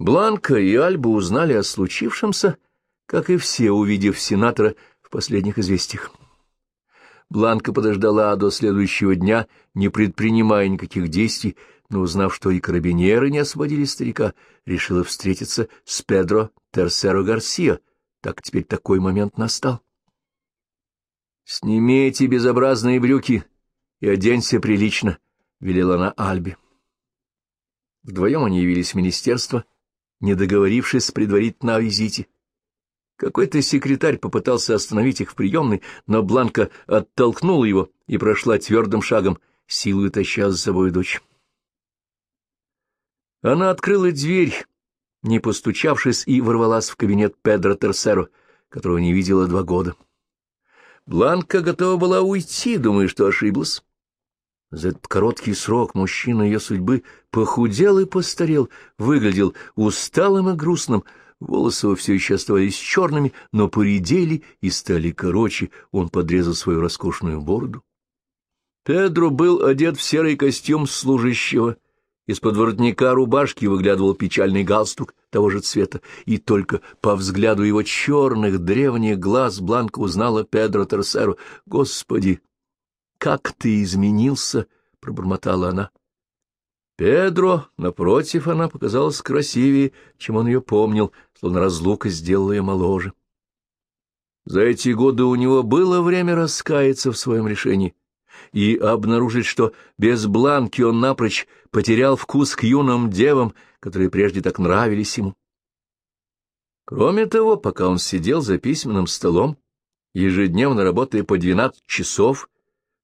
Бланка и Альба узнали о случившемся, как и все, увидев сенатора в последних известиях. Бланка подождала до следующего дня, не предпринимая никаких действий, но, узнав, что и карабинеры не освободили старика, решила встретиться с Педро Терсеро Гарсио. Так теперь такой момент настал. «Сними эти безобразные брюки и оденься прилично», — велела она Альбе. Вдвоем они явились в министерство, не договорившись предварительно о визите. Какой-то секретарь попытался остановить их в приемной, но Бланка оттолкнула его и прошла твердым шагом, силой таща за собой дочь. Она открыла дверь, не постучавшись, и ворвалась в кабинет Педро Терсеро, которого не видела два года. Бланка готова была уйти, думая, что ошиблась. За этот короткий срок мужчина ее судьбы похудел и постарел, выглядел усталым и грустным, волосы его все еще оставались черными, но поредели и стали короче, он подрезал свою роскошную бороду. Педро был одет в серый костюм служащего, из-под воротника рубашки выглядывал печальный галстук того же цвета, и только по взгляду его черных древних глаз Бланка узнала Педро Терсеру. «Господи, как ты изменился!» — пробормотала она. Педро, напротив, она показалась красивее, чем он ее помнил, словно разлука сделала ее моложе. За эти годы у него было время раскаяться в своем решении и обнаружить, что без Бланки он напрочь потерял вкус к юным девам, которые прежде так нравились ему. Кроме того, пока он сидел за письменным столом, ежедневно работая по двенадцать часов,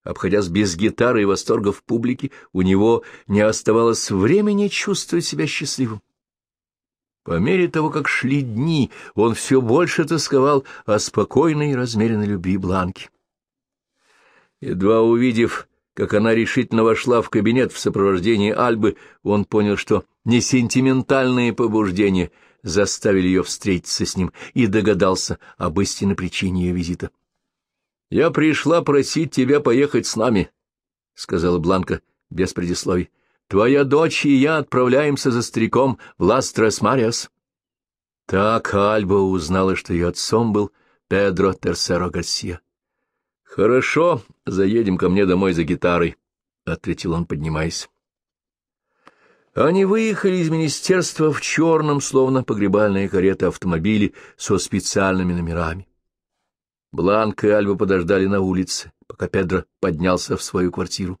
обходясь без гитары и восторгов публики, у него не оставалось времени чувствовать себя счастливым. По мере того, как шли дни, он все больше тосковал о спокойной и размеренной любви Бланки. Едва увидев, как она решительно вошла в кабинет в сопровождении Альбы, он понял, что не сентиментальные побуждения заставили ее встретиться с ним, и догадался об истинной причине ее визита. — Я пришла просить тебя поехать с нами, — сказала Бланка без предисловий. — Твоя дочь и я отправляемся за стариком в Ластрес Мариас. Так Альба узнала, что ее отцом был Педро Терсеро Гарсия. — Хорошо, заедем ко мне домой за гитарой, — ответил он, поднимаясь. Они выехали из министерства в черном, словно погребальные кареты автомобили со специальными номерами. Бланка и Альба подождали на улице, пока Педро поднялся в свою квартиру.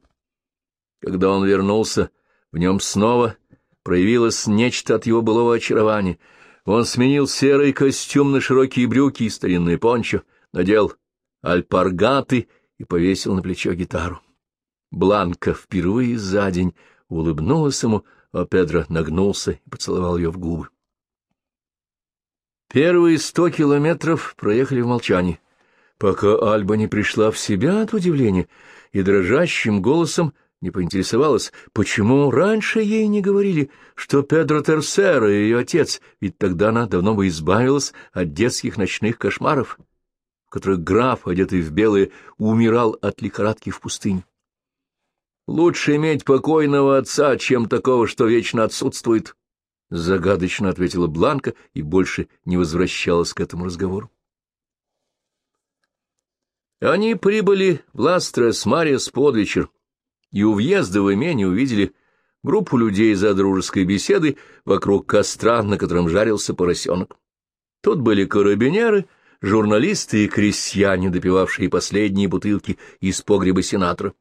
Когда он вернулся, в нем снова проявилось нечто от его былого очарования. Он сменил серый костюм на широкие брюки и старинные пончо, надел альпаргаты и повесил на плечо гитару. Бланка впервые за день улыбнулась ему, а Педро нагнулся и поцеловал ее в губы. Первые сто километров проехали в молчании пока Альба не пришла в себя от удивления и дрожащим голосом не поинтересовалась, почему раньше ей не говорили, что Педро Терсера и ее отец, ведь тогда она давно бы избавилась от детских ночных кошмаров, в которых граф, одетый в белое, умирал от лихорадки в пустыне. «Лучше иметь покойного отца, чем такого, что вечно отсутствует», — загадочно ответила Бланка и больше не возвращалась к этому разговору. Они прибыли в Ластрес-Мариас под вечер, и у въезда в имение увидели группу людей за дружеской беседой вокруг костра, на котором жарился поросенок. Тут были карабинеры, журналисты и крестьяне, допивавшие последние бутылки из погреба сенатора.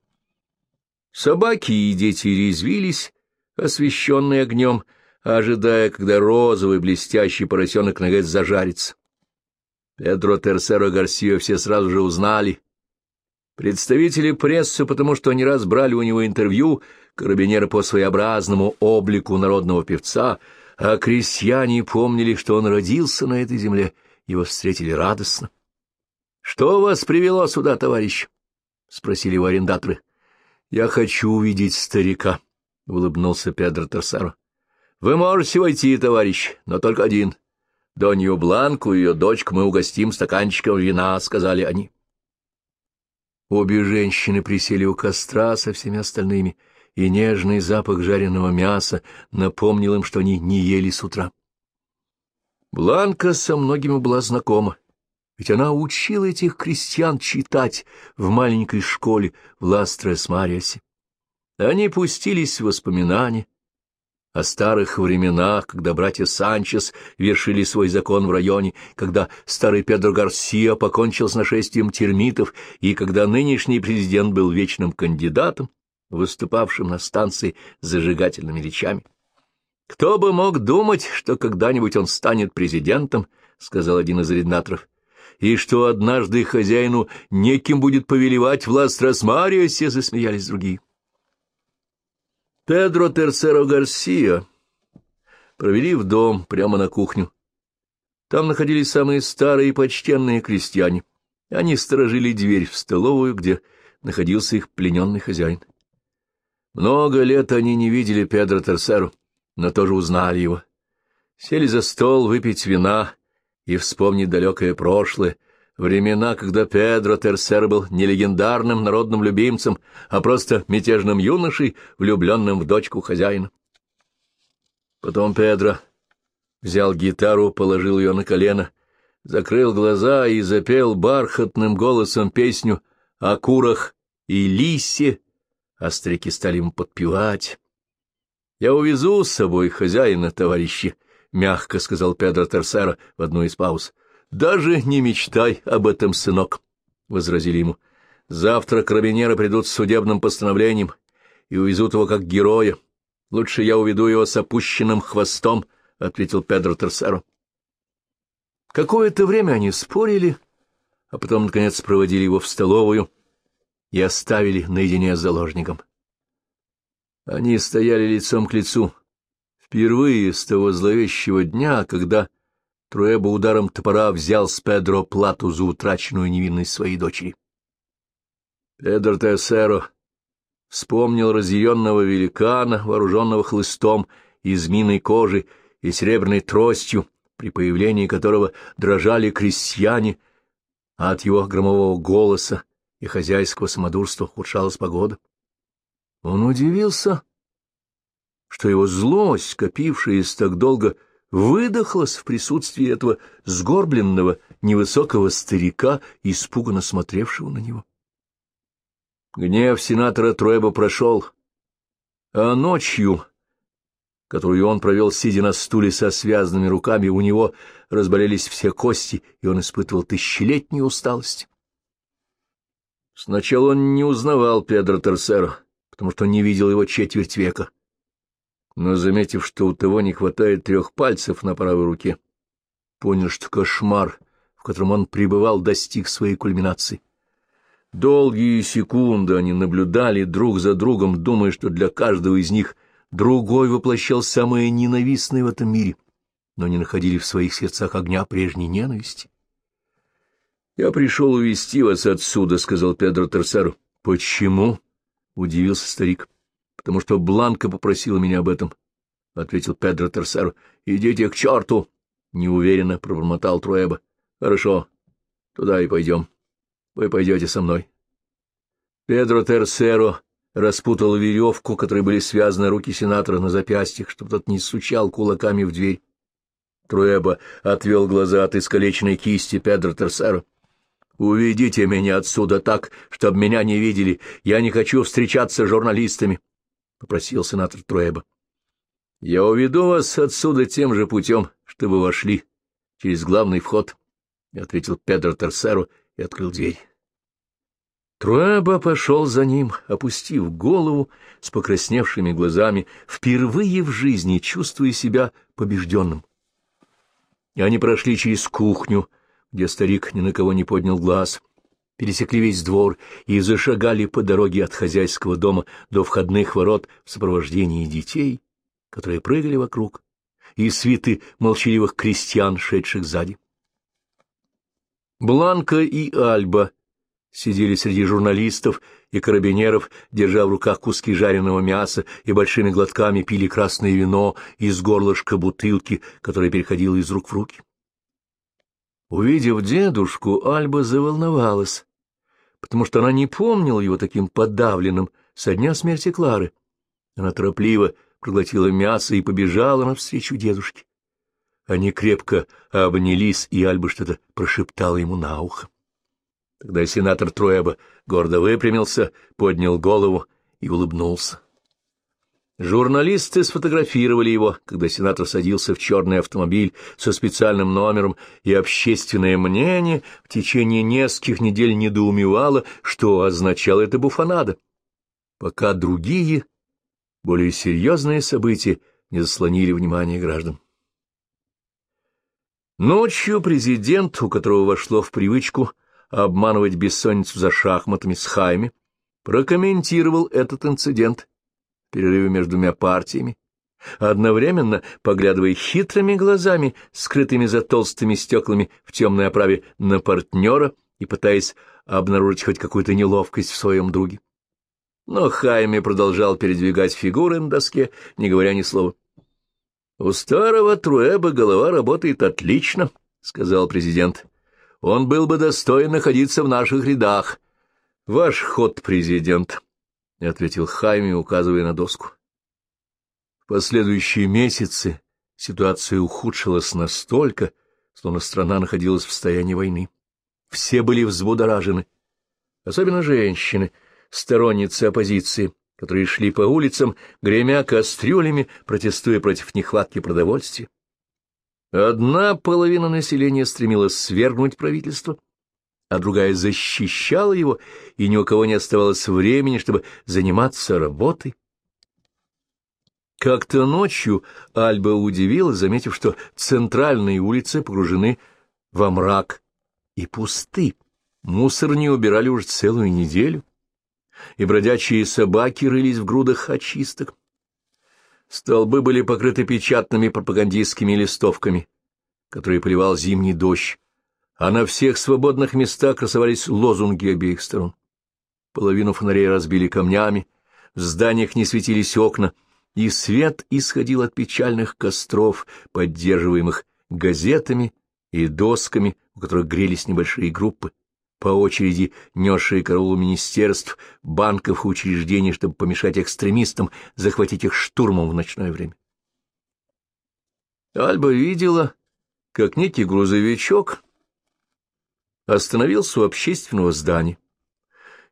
Собаки и дети резвились, освещенные огнем, ожидая, когда розовый блестящий поросенок наконец зажарится. Педро Терсеро Гарсио все сразу же узнали. Представители прессы, потому что они раз брали у него интервью, карабинеры по своеобразному облику народного певца, а крестьяне помнили, что он родился на этой земле, его встретили радостно. — Что вас привело сюда, товарищ? — спросили его арендаторы. — Я хочу увидеть старика, — улыбнулся Педро Терсеро. — Вы можете войти, товарищ, но только один. — Донью Бланку и ее дочку мы угостим стаканчиком вина, — сказали они. Обе женщины присели у костра со всеми остальными, и нежный запах жареного мяса напомнил им, что они не ели с утра. Бланка со многими была знакома, ведь она учила этих крестьян читать в маленькой школе в Ластрес-Мариасе. Они пустились в воспоминания о старых временах, когда братья Санчес вершили свой закон в районе, когда старый Педро Гарсиа покончил с нашествием термитов и когда нынешний президент был вечным кандидатом, выступавшим на станции с зажигательными речами. «Кто бы мог думать, что когда-нибудь он станет президентом», — сказал один из реднаторов, «и что однажды хозяину неким будет повелевать власть Росмариосе», — засмеялись другие. Педро Терцеро Гарсия провели в дом прямо на кухню. Там находились самые старые и почтенные крестьяне. Они сторожили дверь в столовую, где находился их плененный хозяин. Много лет они не видели Педро Терцеро, но тоже узнали его. Сели за стол выпить вина и вспомнить далекое прошлое, времена, когда Педро Терсер был не легендарным народным любимцем, а просто мятежным юношей, влюбленным в дочку хозяина. Потом Педро взял гитару, положил ее на колено, закрыл глаза и запел бархатным голосом песню о курах и лисе, старики стали ему подпевать. «Я увезу с собой хозяина, товарищи», — мягко сказал Педро Терсера в одну из пауз. — Даже не мечтай об этом, сынок, — возразили ему. — Завтра карабинеры придут с судебным постановлением и увезут его как героя. Лучше я уведу его с опущенным хвостом, — ответил Педро Терсеро. Какое-то время они спорили, а потом, наконец, проводили его в столовую и оставили наедине с заложником. Они стояли лицом к лицу, впервые с того зловещего дня, когда Труэба ударом топора взял с Педро плату за утраченную невинность своей дочери. Педро Тессеро вспомнил разъяренного великана, вооруженного хлыстом из миной кожи и серебряной тростью, при появлении которого дрожали крестьяне, а от его громового голоса и хозяйского самодурства ухудшалась погода. Он удивился, что его злость, копившаяся так долго, выдохлась в присутствии этого сгорбленного невысокого старика, испуганно смотревшего на него. Гнев сенатора Троеба прошел, а ночью, которую он провел, сидя на стуле со связанными руками, у него разболелись все кости, и он испытывал тысячелетнюю усталость. Сначала он не узнавал Педро Терсера, потому что не видел его четверть века но, заметив, что у того не хватает трех пальцев на правой руке, понял, что кошмар, в котором он пребывал, достиг своей кульминации. Долгие секунды они наблюдали друг за другом, думая, что для каждого из них другой воплощал самое ненавистное в этом мире, но не находили в своих сердцах огня прежней ненависти. — Я пришел увести вас отсюда, — сказал Педро Терсеру. — Почему? — удивился старик. — потому что Бланка попросила меня об этом, — ответил Педро Терсеро. — Идите к черту! — неуверенно пробормотал Труэба. — Хорошо, туда и пойдем. Вы пойдете со мной. Педро Терсеро распутал веревку, которой были связаны руки сенатора на запястьях, чтобы тот не стучал кулаками в дверь. Труэба отвел глаза от искалеченной кисти Педро Терсеро. «Уведите меня отсюда так, чтобы меня не видели. Я не хочу встречаться с журналистами. — попросил сенатор Труэба. — Я уведу вас отсюда тем же путем, что вы вошли через главный вход, — ответил Педро Терсеро и открыл дверь. Труэба пошел за ним, опустив голову с покрасневшими глазами, впервые в жизни чувствуя себя побежденным. И они прошли через кухню, где старик ни на кого не поднял глаз — пересекли весь двор и зашагали по дороге от хозяйского дома до входных ворот в сопровождении детей, которые прыгали вокруг, и свиты молчаливых крестьян, шедших сзади. Бланка и Альба сидели среди журналистов и карабинеров, держа в руках куски жареного мяса и большими глотками пили красное вино из горлышка бутылки, которая переходила из рук в руки. Увидев дедушку, Альба заволновалась, потому что она не помнила его таким подавленным со дня смерти Клары. Она торопливо проглотила мясо и побежала навстречу дедушке. Они крепко обнялись, и Альба что-то прошептала ему на ухо. Тогда сенатор Труэба гордо выпрямился, поднял голову и улыбнулся. Журналисты сфотографировали его, когда сенатор садился в черный автомобиль со специальным номером, и общественное мнение в течение нескольких недель недоумевало, что означало это буфанада, пока другие, более серьезные события не заслонили внимание граждан. Ночью президент, у которого вошло в привычку обманывать бессонницу за шахматами с Хайми, прокомментировал этот инцидент перерыве между двумя партиями, одновременно поглядывая хитрыми глазами, скрытыми за толстыми стеклами в темной оправе, на партнера и пытаясь обнаружить хоть какую-то неловкость в своем друге. Но Хайме продолжал передвигать фигуры на доске, не говоря ни слова. — У старого Труэба голова работает отлично, — сказал президент. — Он был бы достоин находиться в наших рядах. — Ваш ход, президент, — ответил Хайме, указывая на доску. В последующие месяцы ситуация ухудшилась настолько, словно страна находилась в состоянии войны. Все были взбудоражены, особенно женщины, сторонницы оппозиции, которые шли по улицам, гремя кастрюлями, протестуя против нехватки продовольствия. Одна половина населения стремилась свергнуть правительство, а другая защищала его, и ни у кого не оставалось времени, чтобы заниматься работой. Как-то ночью Альба удивилась, заметив, что центральные улицы погружены во мрак и пусты. Мусор не убирали уже целую неделю, и бродячие собаки рылись в грудах очисток. Столбы были покрыты печатными пропагандистскими листовками, которые поливал зимний дождь, а на всех свободных местах красовались лозунги обеих сторон. Половину фонарей разбили камнями, в зданиях не светились окна, и свет исходил от печальных костров, поддерживаемых газетами и досками, у которых грелись небольшие группы, по очереди несшие караулу министерств, банков и учреждений, чтобы помешать экстремистам захватить их штурмом в ночное время. Альба видела, как некий грузовичок остановился у общественного здания.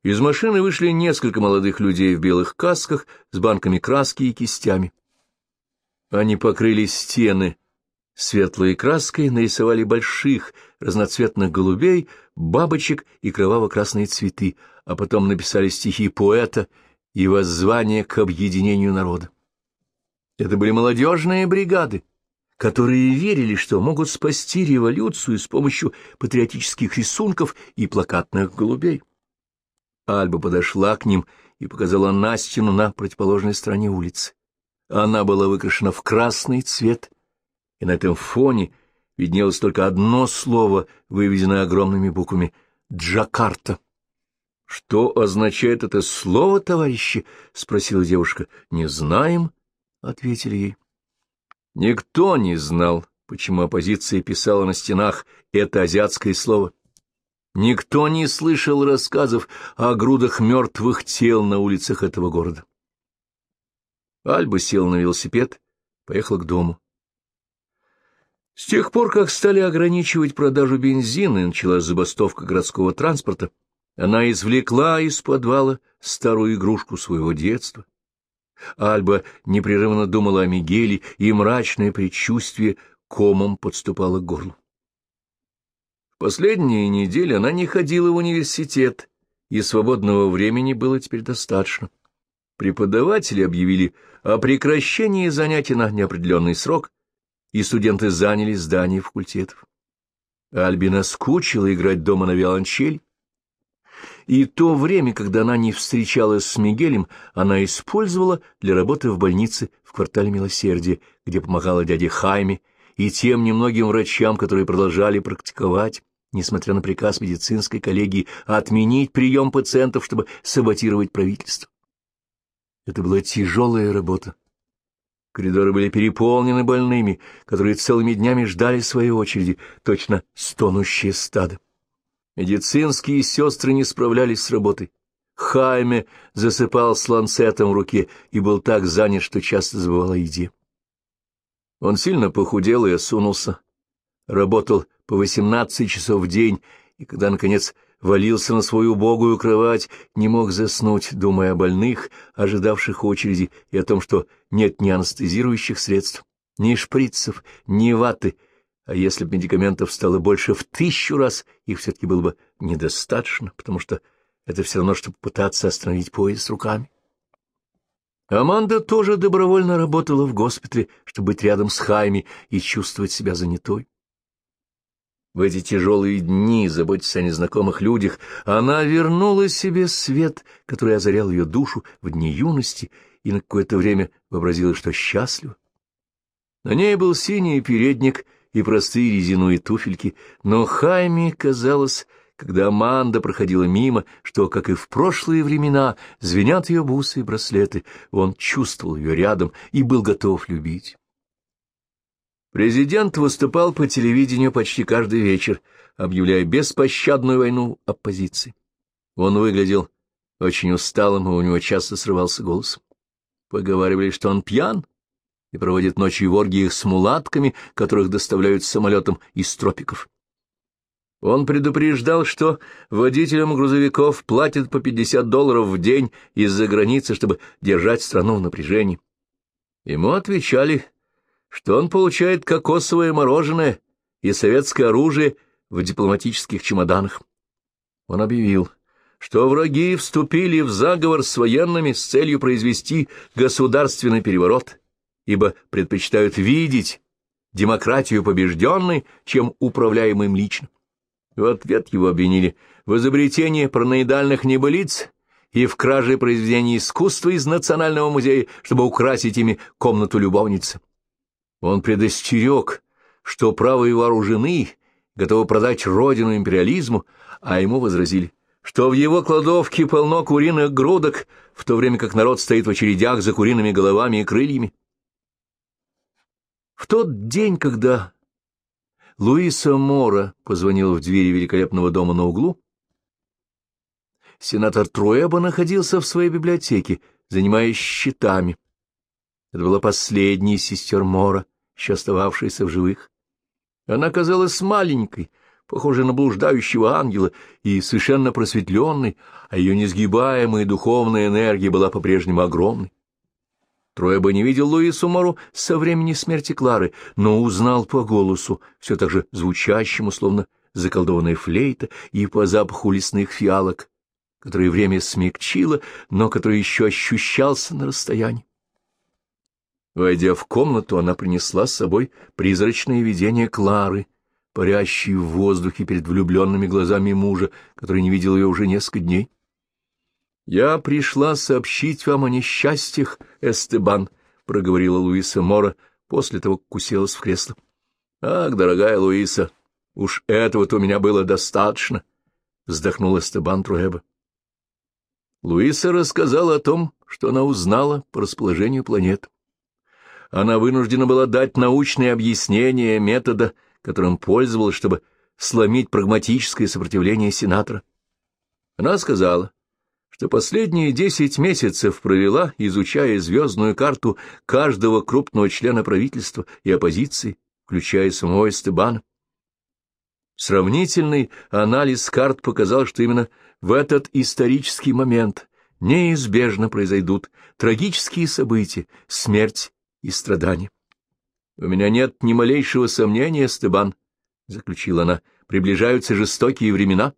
Из машины вышли несколько молодых людей в белых касках с банками краски и кистями. Они покрыли стены светлой краской, нарисовали больших разноцветных голубей, бабочек и кроваво-красные цветы, а потом написали стихи поэта и воззвание к объединению народа. Это были молодежные бригады, которые верили, что могут спасти революцию с помощью патриотических рисунков и плакатных голубей. Альба подошла к ним и показала на стену на противоположной стороне улицы. Она была выкрашена в красный цвет, и на этом фоне виднелось только одно слово, выведенное огромными буквами — «Джакарта». — Что означает это слово, товарищи? — спросила девушка. — Не знаем, — ответили ей. Никто не знал, почему оппозиция писала на стенах это азиатское слово. Никто не слышал рассказов о грудах мертвых тел на улицах этого города. Альба сел на велосипед, поехал к дому. С тех пор, как стали ограничивать продажу бензина и началась забастовка городского транспорта, она извлекла из подвала старую игрушку своего детства. Альба непрерывно думала о Мигеле, и мрачное предчувствие комом подступало к горлу. Последние недели она не ходила в университет, и свободного времени было теперь достаточно. Преподаватели объявили о прекращении занятий на неопределенный срок, и студенты заняли здание факультетов. Альбина скучила играть дома на виолончель, и то время, когда она не встречалась с Мигелем, она использовала для работы в больнице в квартале Милосердия, где помогала дяде Хайме и тем немногим врачам, которые продолжали практиковать, несмотря на приказ медицинской коллегии отменить прием пациентов, чтобы саботировать правительство. Это была тяжелая работа. Коридоры были переполнены больными, которые целыми днями ждали своей очереди, точно стонущее стадо. Медицинские сестры не справлялись с работой. Хайме засыпал с ланцетом в руке и был так занят, что часто забывал о еде. Он сильно похудел и осунулся, работал по восемнадцать часов в день, и когда, наконец, валился на свою убогую кровать, не мог заснуть, думая о больных, ожидавших очереди, и о том, что нет ни анестезирующих средств, ни шприцев, ни ваты, а если бы медикаментов стало больше в тысячу раз, их все-таки было бы недостаточно, потому что это все равно, чтобы пытаться остановить поезд руками. Аманда тоже добровольно работала в госпитале, чтобы быть рядом с Хайми и чувствовать себя занятой. В эти тяжелые дни, заботясь о незнакомых людях, она вернула себе свет, который озарял ее душу в дни юности, и на какое-то время вообразила, что счастлива. На ней был синий передник и простые резиновые туфельки, но Хайми казалось, когда Аманда проходила мимо, что, как и в прошлые времена, звенят ее бусы и браслеты, он чувствовал ее рядом и был готов любить. Президент выступал по телевидению почти каждый вечер, объявляя беспощадную войну оппозиции. Он выглядел очень усталым, и у него часто срывался голос. Поговаривали, что он пьян и проводит ночи в оргиях с мулатками, которых доставляют самолетом из тропиков. Он предупреждал, что водителям грузовиков платят по 50 долларов в день из-за границы, чтобы держать страну в напряжении. Ему отвечали, что он получает кокосовое мороженое и советское оружие в дипломатических чемоданах. Он объявил, что враги вступили в заговор с военными с целью произвести государственный переворот, ибо предпочитают видеть демократию побежденной, чем управляемым лично. В ответ его обвинили в изобретении параноидальных небылиц и в краже произведений искусства из Национального музея, чтобы украсить ими комнату любовницы. Он предостерег, что правые вооружены, готовы продать родину империализму, а ему возразили, что в его кладовке полно куриных грудок, в то время как народ стоит в очередях за куриными головами и крыльями. В тот день, когда Луиса Мора позвонил в двери великолепного дома на углу. Сенатор Труэба находился в своей библиотеке, занимаясь счетами. Это была последняя сестер Мора, еще остававшаяся в живых. Она казалась маленькой, похожей на блуждающего ангела, и совершенно просветленной, а ее несгибаемая духовная энергия была по-прежнему огромной. Трое бы не видел Луису Мору со времени смерти Клары, но узнал по голосу, все так же звучащему, словно заколдованная флейта, и по запаху лесных фиалок, который время смягчило, но который еще ощущался на расстоянии. Войдя в комнату, она принесла с собой призрачное видение Клары, парящей в воздухе перед влюбленными глазами мужа, который не видел ее уже несколько дней. «Я пришла сообщить вам о несчастьях, Эстебан», — проговорила Луиса Мора после того, как уселась в кресло. «Ах, дорогая Луиса, уж этого-то у меня было достаточно», — вздохнул Эстебан Труэба. Луиса рассказала о том, что она узнала по расположению планет. Она вынуждена была дать научное объяснение метода, которым пользовалась, чтобы сломить прагматическое сопротивление сенатора. Она сказала, что последние десять месяцев провела, изучая звездную карту каждого крупного члена правительства и оппозиции, включая самого Эстебана. Сравнительный анализ карт показал, что именно в этот исторический момент неизбежно произойдут трагические события, смерть и страдания. «У меня нет ни малейшего сомнения, Стебан», — заключила она, — «приближаются жестокие времена».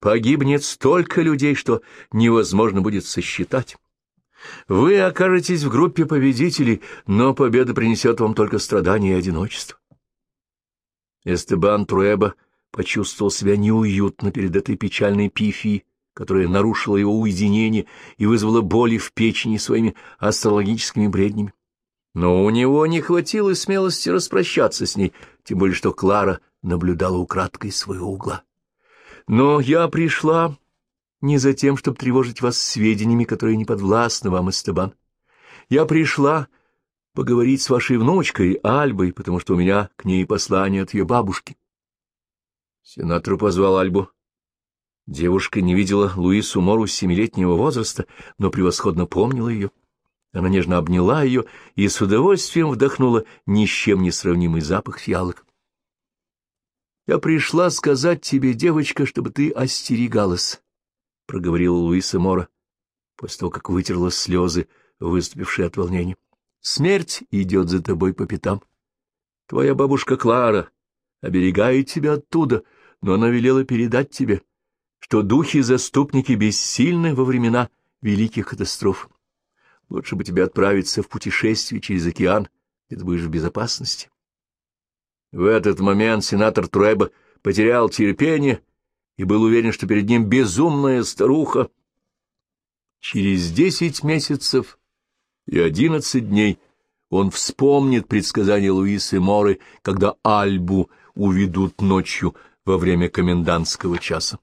Погибнет столько людей, что невозможно будет сосчитать. Вы окажетесь в группе победителей, но победа принесет вам только страдания и одиночество. Эстебан Труэба почувствовал себя неуютно перед этой печальной пифией, которая нарушила его уединение и вызвала боли в печени своими астрологическими бреднями. Но у него не хватило смелости распрощаться с ней, тем более что Клара наблюдала украдкой своего угла. Но я пришла не за тем, чтобы тревожить вас сведениями, которые не подвластны вам, Эстебан. Я пришла поговорить с вашей внучкой Альбой, потому что у меня к ней послание от ее бабушки. Сенатор позвал Альбу. Девушка не видела Луису Мору с семилетнего возраста, но превосходно помнила ее. Она нежно обняла ее и с удовольствием вдохнула ни с чем не сравнимый запах фиалок. «Я пришла сказать тебе, девочка, чтобы ты остерегалась», — проговорила Луиса Мора, после того, как вытерла слезы, выступившие от волнения. «Смерть идет за тобой по пятам. Твоя бабушка Клара оберегает тебя оттуда, но она велела передать тебе, что духи-заступники бессильны во времена великих катастроф. Лучше бы тебе отправиться в путешествие через океан, где ты будешь в безопасности. В этот момент сенатор Труэба потерял терпение и был уверен, что перед ним безумная старуха. Через десять месяцев и одиннадцать дней он вспомнит предсказание Луисы Моры, когда Альбу уведут ночью во время комендантского часа.